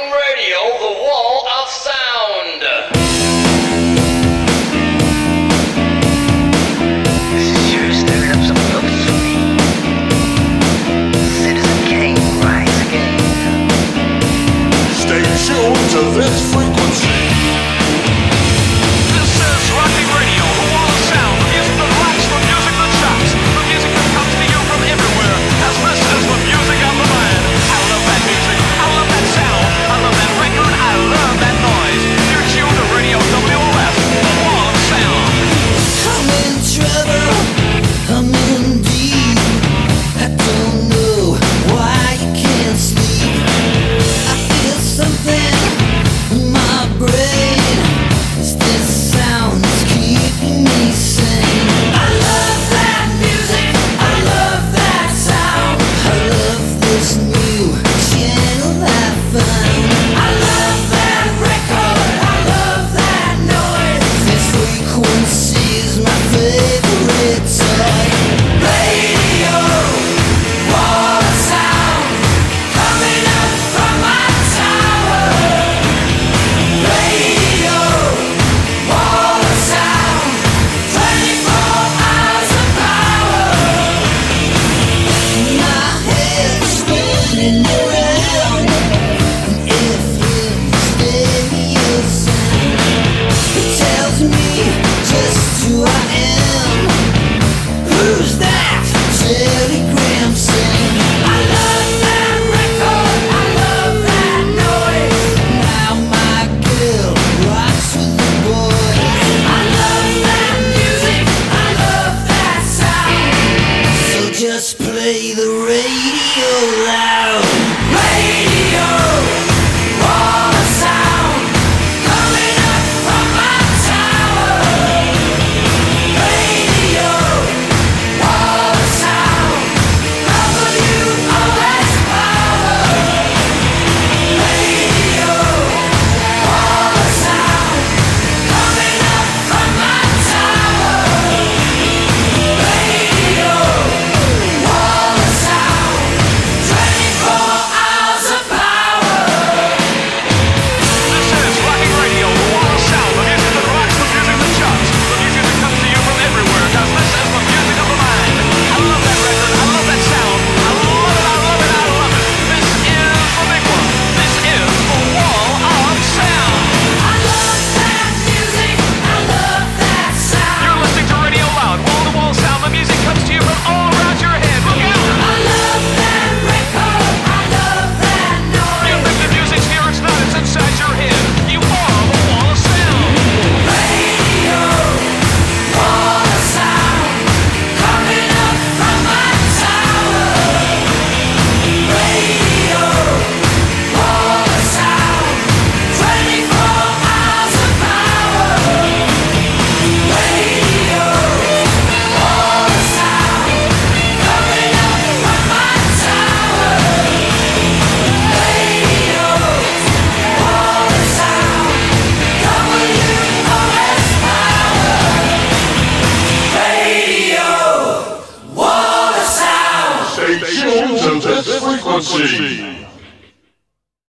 Radio, the wall of sound. Crazy.